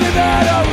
me that